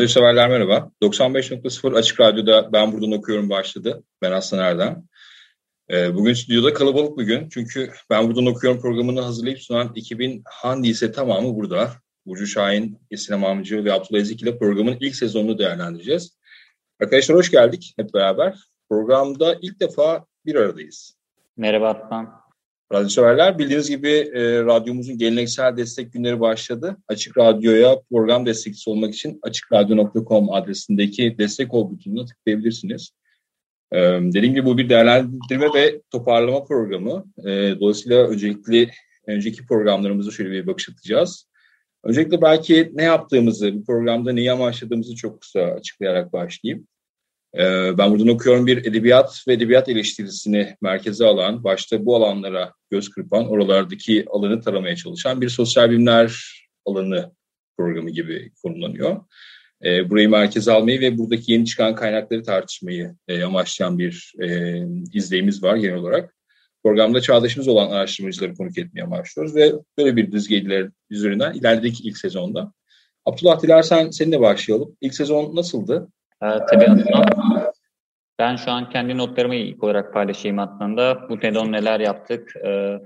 Radyo severler merhaba. 95.0 Açık Radyo'da Ben Buradan Okuyorum başladı. Ben Aslan Erdem. Ee, bugün stüdyoda kalabalık bir gün. Çünkü Ben Buradan Okuyorum programını hazırlayıp sunan ekibin handi ise tamamı burada. Burcu Şahin, Esin Amamcı ve Abdullah Ezik ile programın ilk sezonunu değerlendireceğiz. Arkadaşlar hoş geldik hep beraber. Programda ilk defa bir aradayız. Merhaba Aslan. Radyo severler bildiğiniz gibi e, radyomuzun geleneksel destek günleri başladı. Açık Radyo'ya program destekçisi olmak için açıkradyo.com adresindeki destek ol butonuna tıklayabilirsiniz. E, dediğim gibi bu bir değerlendirme ve toparlama programı. E, dolayısıyla öncelikli önceki programlarımızı şöyle bir bakış atacağız. Öncelikle belki ne yaptığımızı, bu programda neyi amaçladığımızı çok kısa açıklayarak başlayayım. Ee, ben buradan okuyorum bir edebiyat ve edebiyat eleştirisini merkeze alan, başta bu alanlara göz kırpan, oralardaki alanı taramaya çalışan bir sosyal bilimler alanı programı gibi konumlanıyor. Ee, burayı merkeze almayı ve buradaki yeni çıkan kaynakları tartışmayı e, amaçlayan bir e, izleyimiz var genel olarak. Programda çağdaşımız olan araştırmacıları konuk etmeye başlıyoruz ve böyle bir düzgeyler üzerinden ilerledik ilk sezonda. Abdullah dilersen seninle başlayalım. İlk sezon nasıldı? Ee, tabii aslında ben şu an kendi notlarımı ilk olarak paylaşayım aslında. Bu sezon neler yaptık, e,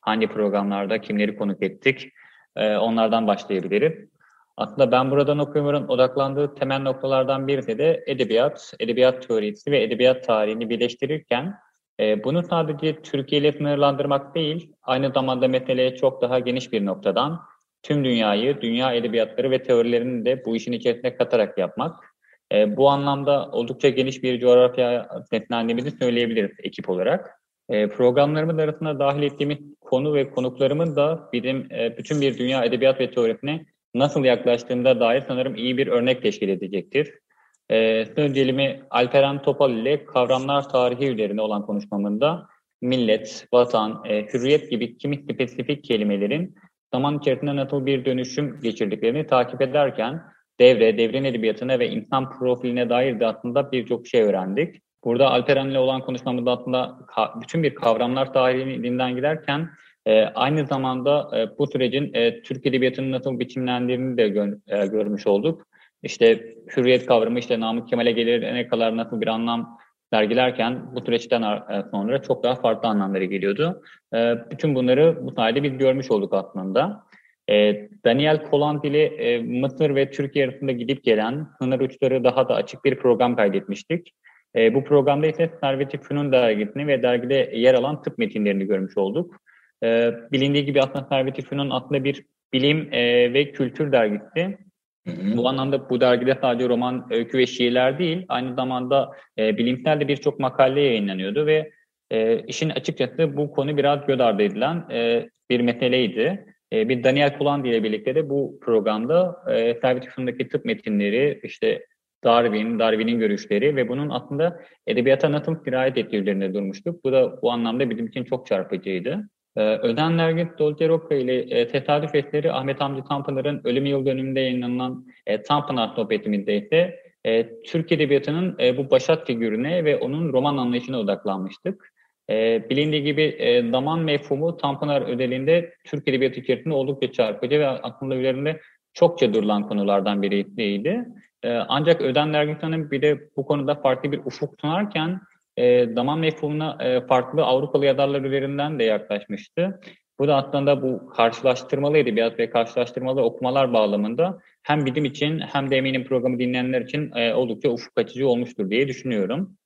hangi programlarda kimleri konuk ettik, e, onlardan başlayabilirim. Aslında ben buradan okuyorum odaklandığı temel noktalardan biri de edebiyat, edebiyat teorisi ve edebiyat tarihini birleştirirken e, bunu sadece Türkiye ile sınırlandırmak değil, aynı zamanda meseleye çok daha geniş bir noktadan tüm dünyayı, dünya edebiyatları ve teorilerini de bu işin içerisine katarak yapmak. E, bu anlamda oldukça geniş bir coğrafya netlendiğimizi söyleyebiliriz ekip olarak. E, programlarımız arasında dahil ettiğimiz konu ve konuklarımın da bizim e, bütün bir dünya edebiyat ve teorisine nasıl yaklaştığında dair sanırım iyi bir örnek teşkil edecektir. E, öncelimi Alperen Topal ile kavramlar tarihi üzerine olan konuşmamında millet, vatan, e, hürriyet gibi kimi spesifik kelimelerin zaman içerisinde nasıl bir dönüşüm geçirdiklerini takip ederken devre, devrin edebiyatına ve insan profiline dair de aslında birçok şey öğrendik. Burada Alperen'le olan konuşmamızda aslında bütün bir kavramlar tarihinin giderken e, aynı zamanda e, bu sürecin e, Türk Edebiyatı'nın nasıl biçimlendiğini de gör, e, görmüş olduk. İşte hürriyet kavramı işte Namık Kemal'e gelene kadar nasıl bir anlam sergilerken bu süreçten e, sonra çok daha farklı anlamları geliyordu. E, bütün bunları bu sayede biz görmüş olduk aslında. E, Daniel Kolant ile e, Mısır ve Türkiye arasında gidip gelen sınır uçları daha da açık bir program kaydetmiştik. E, bu programda ise Servet-i Fünun dergisini ve dergide yer alan tıp metinlerini görmüş olduk. E, bilindiği gibi aslında Servet-i Fünun aslında bir bilim e, ve kültür dergisi. Hı hı. Bu anlamda bu dergide sadece roman, öykü ve şiirler değil, aynı zamanda e, bilimsel de birçok makale yayınlanıyordu ve e, işin açıkçası bu konu biraz göz ardı edilen e, bir meseleydi. E, bir Daniel Kulandi ile birlikte de bu programda e, Servet tıp metinleri, işte Darwin, Darwin'in görüşleri ve bunun aslında edebiyata nasıl sirayet ettiği üzerinde durmuştuk. Bu da bu anlamda bizim için çok çarpıcıydı. Ee, Öden Nergis Dolceroka ile e, tesadüf eseri Ahmet Hamdi Tanpınar'ın ölüm yıl dönümünde yayınlanan e, Tanpınar sohbetimizde ise e, Türk Edebiyatı'nın e, bu başat figürüne ve onun roman anlayışına odaklanmıştık. E, bilindiği gibi e, zaman mefhumu Tanpınar özelinde Türk Edebiyatı içerisinde oldukça çarpıcı ve aklında üzerinde çokça durulan konulardan biriydi. E, ancak Öden Dergin bir de bu konuda farklı bir ufuk sunarken e, zaman mefhumuna e, farklı Avrupalı yazarlar üzerinden de yaklaşmıştı. Bu da aslında bu karşılaştırmalı edebiyat ve karşılaştırmalı okumalar bağlamında hem bilim için hem de eminim programı dinleyenler için e, oldukça ufuk açıcı olmuştur diye düşünüyorum.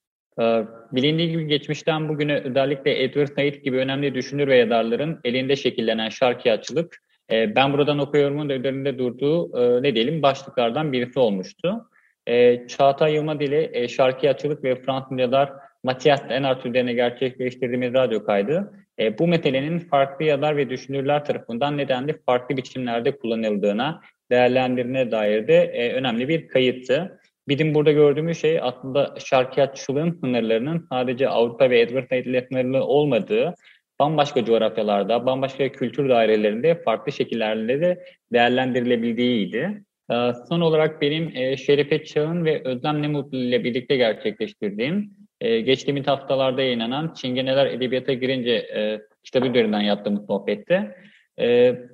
Ee, bilindiği gibi geçmişten bugüne özellikle Edward Said gibi önemli düşünür ve yazarların elinde şekillenen şarkiyatçılık e, ben buradan okuyorumun da üzerinde durduğu e, ne diyelim başlıklardan birisi olmuştu. E, Çağatay Yılmaz ile e, şarkiyatçılık ve Fransız yazar Matias Enart üzerine gerçekleştirdiğimiz radyo kaydı e, bu metalenin farklı yazar ve düşünürler tarafından nedenli farklı biçimlerde kullanıldığına, değerlendirine dair de önemli bir kayıttı. Bizim burada gördüğümüz şey aslında şarkiyatçılığın sınırlarının sadece Avrupa ve Edward sınırlı olmadığı, bambaşka coğrafyalarda, bambaşka kültür dairelerinde farklı şekillerle de değerlendirilebildiğiydi. Ee, son olarak benim e, Şerife Çağ'ın ve Özlem Nemutlu ile birlikte gerçekleştirdiğim e, geçtiğimiz haftalarda yayınlanan Çingeneler Edebiyata Girince e, kitabı üzerinden yaptığımız sohbette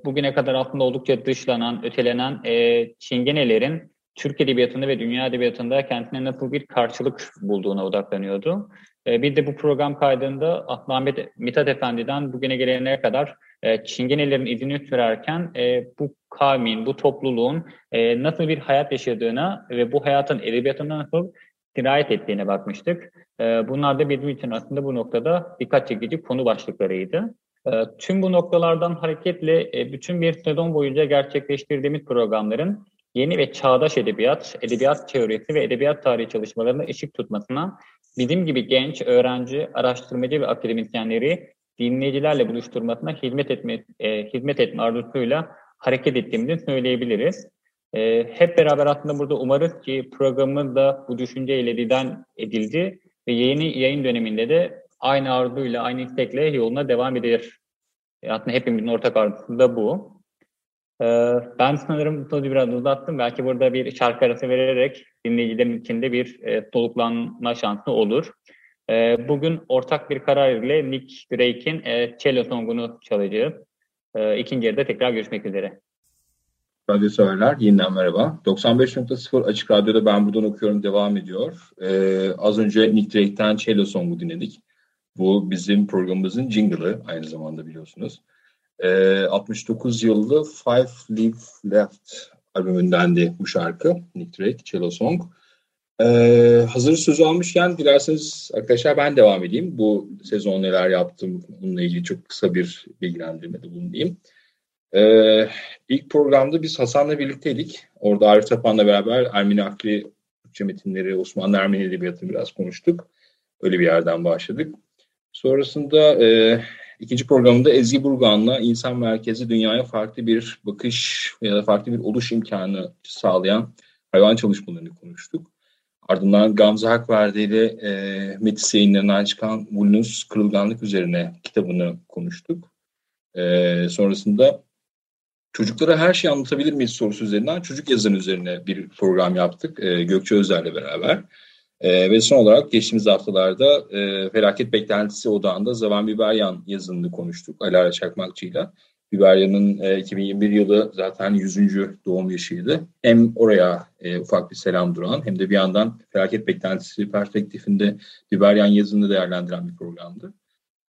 bugüne kadar aslında oldukça dışlanan, ötelenen Çingenelerin Türk Edebiyatı'nda ve Dünya Edebiyatı'nda kendine nasıl bir karşılık bulduğuna odaklanıyordu. E, bir de bu program kaydında Ahmet Mithat Efendi'den bugüne gelene kadar e, Çingenelerin izini sürerken e, bu kavmin, bu topluluğun e, nasıl bir hayat yaşadığına ve bu hayatın edebiyatına nasıl dirayet ettiğine bakmıştık. Bunlar da bizim için aslında bu noktada dikkat çekici konu başlıklarıydı. Tüm bu noktalardan hareketle bütün bir sezon boyunca gerçekleştirdiğimiz programların yeni ve çağdaş edebiyat, edebiyat teorisi ve edebiyat tarihi çalışmalarına ışık tutmasına bizim gibi genç, öğrenci, araştırmacı ve akademisyenleri dinleyicilerle buluşturmasına hizmet etme, e, hizmet etme arzusuyla hareket ettiğimizi söyleyebiliriz. E, hep beraber aslında burada umarız ki programımız da bu düşünceyle diden edildi ve yeni yayın döneminde de aynı arzuyla, aynı istekle yoluna devam edilir. E, aslında hepimizin ortak arzusu da bu. Ee, ben sanırım sözü biraz uzattım. Belki burada bir şarkı arası vererek dinleyicilerin içinde bir e, soluklanma şansı olur. E, bugün ortak bir karar ile Nick Drake'in e, Cello Song'unu çalacağız. E, ikinci yarıda tekrar görüşmek üzere. Radyo severler, yeniden merhaba. 95.0 Açık Radyo'da Ben Buradan Okuyorum devam ediyor. Ee, az önce Nick Drake'ten Cello Song'u dinledik. Bu bizim programımızın jingle'ı aynı zamanda biliyorsunuz. 69 ee, yıllı Five Leaf Left albümündendi bu şarkı. Nick Drake, Cello Song. Ee, hazır sözü almışken dilerseniz arkadaşlar ben devam edeyim. Bu sezon neler yaptım bununla ilgili çok kısa bir bilgilendirmede bulunayım. Ee, ilk programda biz Hasan'la birlikteydik. Orada Arif Tapan'la beraber Ermeni akli Türkçe metinleri, Osmanlı Ermeni Edebiyatı'nı biraz konuştuk. Öyle bir yerden başladık. Sonrasında e, İkinci programında Ezgi Burgan'la insan merkezi dünyaya farklı bir bakış ya da farklı bir oluş imkanı sağlayan hayvan çalışmalarını konuştuk. Ardından Gamze Hakverdi ile e, Metis yayınlarından çıkan Vulnus Kırılganlık üzerine kitabını konuştuk. E, sonrasında çocuklara her şeyi anlatabilir miyiz sorusu üzerinden çocuk yazarı üzerine bir program yaptık e, Gökçe Özer'le beraber. E, ve son olarak geçtiğimiz haftalarda e, felaket beklentisi odağında Zavan Biberyan yazınını konuştuk Alara Çakmakçı'yla. Biberyan'ın e, 2021 yılı zaten 100. doğum yaşıydı. Hem oraya e, ufak bir selam duran hem de bir yandan felaket beklentisi perspektifinde Biberyan yazını değerlendiren bir programdı.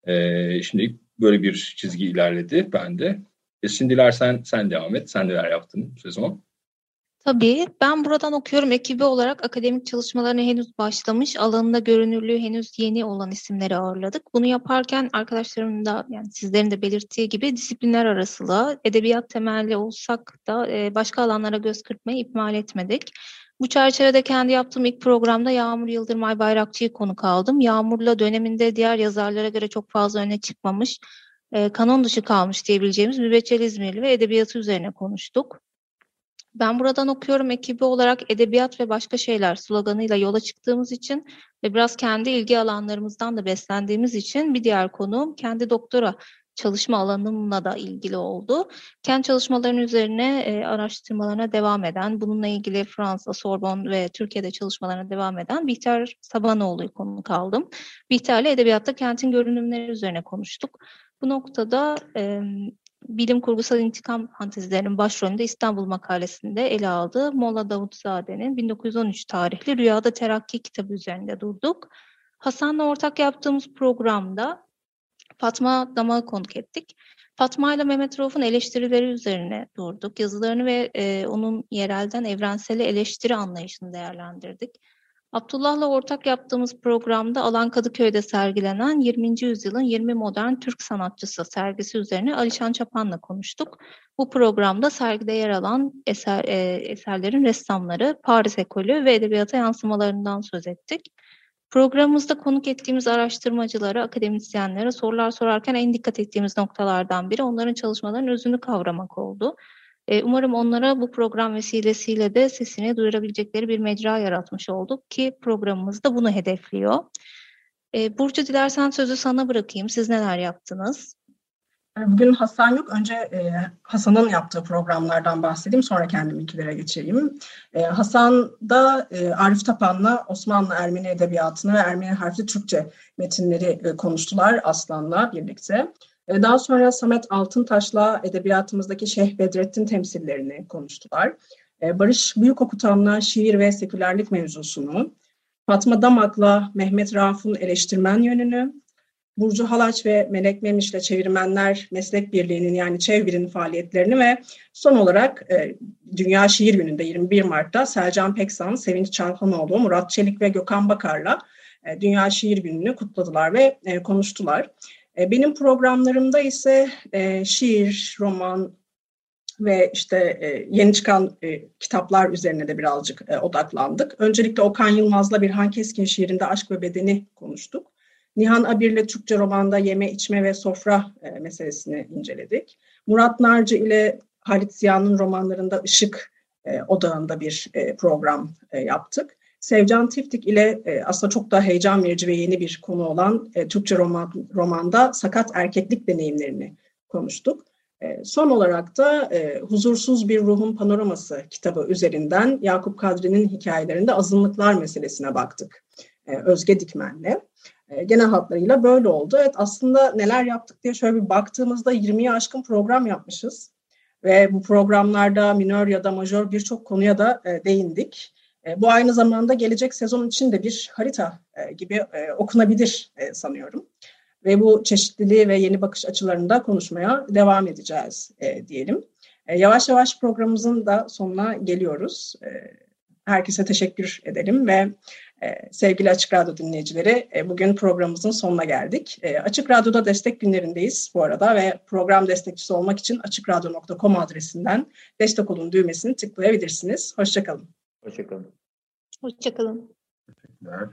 E, şimdi böyle bir çizgi ilerledi bende. E, şimdi dilersen sen devam et. Sen neler yaptın bu sezon? Tabii. Ben buradan okuyorum ekibi olarak akademik çalışmalarına henüz başlamış, alanında görünürlüğü henüz yeni olan isimleri ağırladık. Bunu yaparken arkadaşlarımın da yani sizlerin de belirttiği gibi disiplinler arasılığa, edebiyat temelli olsak da e, başka alanlara göz kırpmayı ihmal etmedik. Bu çerçevede kendi yaptığım ilk programda Yağmur Yıldırmay Bayrakçı'yı konuk aldım. Yağmur'la döneminde diğer yazarlara göre çok fazla öne çıkmamış, e, kanon dışı kalmış diyebileceğimiz Mübeccel İzmirli ve edebiyatı üzerine konuştuk. Ben buradan okuyorum ekibi olarak edebiyat ve başka şeyler sloganıyla yola çıktığımız için ve biraz kendi ilgi alanlarımızdan da beslendiğimiz için bir diğer konuğum kendi doktora çalışma alanımla da ilgili oldu. Kendi çalışmalarının üzerine e, araştırmalarına devam eden, bununla ilgili Fransa, Sorbonne ve Türkiye'de çalışmalarına devam eden Bihter Sabanoğlu'yu konuk aldım. Bihter'le edebiyatta kentin görünümleri üzerine konuştuk. Bu noktada e, bilim kurgusal intikam fantezilerinin başrolünde İstanbul makalesinde ele aldığı Molla Davutzade'nin 1913 tarihli Rüyada Terakki kitabı üzerinde durduk. Hasan'la ortak yaptığımız programda Fatma Damak'ı konuk ettik. Fatma ile Mehmet Rauf'un eleştirileri üzerine durduk. Yazılarını ve e, onun yerelden evrensele eleştiri anlayışını değerlendirdik. Abdullah'la ortak yaptığımız programda Alan Kadıköy'de sergilenen 20. yüzyılın 20 modern Türk sanatçısı sergisi üzerine Alişan Çapan'la konuştuk. Bu programda sergide yer alan eser, e, eserlerin ressamları, Paris ekolü ve edebiyata yansımalarından söz ettik. Programımızda konuk ettiğimiz araştırmacılara, akademisyenlere sorular sorarken en dikkat ettiğimiz noktalardan biri onların çalışmalarının özünü kavramak oldu. E, umarım onlara bu program vesilesiyle de sesini duyurabilecekleri bir mecra yaratmış olduk ki programımız da bunu hedefliyor. E, Burcu dilersen sözü sana bırakayım. Siz neler yaptınız? Bugün Hasan yok. Önce e, Hasan'ın yaptığı programlardan bahsedeyim. Sonra kendiminkilere geçeyim. E, Hasan da e, Arif Tapan'la Osmanlı Ermeni Edebiyatı'nı ve Ermeni harfli Türkçe metinleri e, konuştular Aslan'la birlikte. E, daha sonra Samet Altıntaş'la edebiyatımızdaki Şeyh Bedrettin temsillerini konuştular. E, Barış Büyükokutan'la şiir ve sekülerlik mevzusunu, Fatma Damak'la Mehmet Rauf'un eleştirmen yönünü, Burcu Halaç ve Melek Memiş'le Çevirmenler Meslek Birliği'nin yani Çevir'in faaliyetlerini ve son olarak e, Dünya Şiir Günü'nde 21 Mart'ta Selcan Peksan, Sevinç Çalhanoğlu, Murat Çelik ve Gökhan Bakar'la Dünya Şiir Günü'nü kutladılar ve e, konuştular. E, benim programlarımda ise e, şiir, roman ve işte e, yeni çıkan kitaplar üzerine de birazcık odaklandık. Öncelikle Okan Yılmaz'la Birhan Keskin şiirinde Aşk ve Bedeni konuştuk. Nihan Abir'le Türkçe romanda yeme, içme ve sofra meselesini inceledik. Murat Narcı ile Halit Ziya'nın romanlarında ışık e, odağında bir program yaptık. Sevcan Tiftik ile e, aslında çok da heyecan verici ve yeni bir konu olan e, Türkçe roman, romanda sakat erkeklik deneyimlerini konuştuk. E, son olarak da e, Huzursuz Bir Ruhun Panoraması kitabı üzerinden Yakup Kadri'nin hikayelerinde azınlıklar meselesine baktık e, Özge Dikmen'le. E, genel hatlarıyla böyle oldu. Evet aslında neler yaptık diye şöyle bir baktığımızda 20'yi aşkın program yapmışız. Ve bu programlarda minör ya da majör birçok konuya da e, değindik. E, bu aynı zamanda gelecek sezon için de bir harita e, gibi e, okunabilir sanıyorum. Ve bu çeşitliliği ve yeni bakış açılarında konuşmaya devam edeceğiz diyelim. Yavaş yavaş programımızın da sonuna geliyoruz. Herkese teşekkür edelim ve sevgili Açık Radyo dinleyicileri, bugün programımızın sonuna geldik. Açık Radyo'da destek günlerindeyiz bu arada ve program destekçisi olmak için açıkradyo.com adresinden destek olun düğmesini tıklayabilirsiniz. Hoşçakalın. Hoşçakalın. Hoşçakalın. Teşekkürler.